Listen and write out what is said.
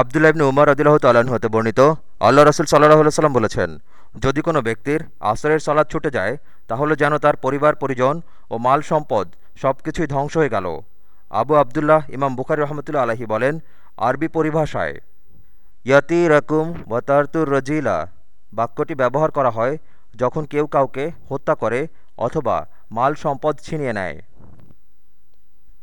আবদুল্লা ইবনে উমর রদিল্লাহ তাল্লাহ্ন হতে বর্ণিত, আল্লাহ রসুল সাল্লাহ সাল্লাম বলেছেন, যদি কোনো ব্যক্তির আসরের সলাদ ছুটে যায়, তাহলে যেন তার পরিবার, পরিজন ও মাল সম্পদ সব কিছুই ধ্বংস হয়ে গেল। আবু আবদুল্লাহ ইমাম বুখারি রহমতুল্লা আলহি বলেন, আরবি পরিভাষায় ইয়াতি রকুম ওয়াতারতুর রজিলা বাক্যটি ব্যবহার করা হয় যখন কেউ কাউকে হত্যা করে অথবা মাল সম্পদ ছিনিয়ে নেয়।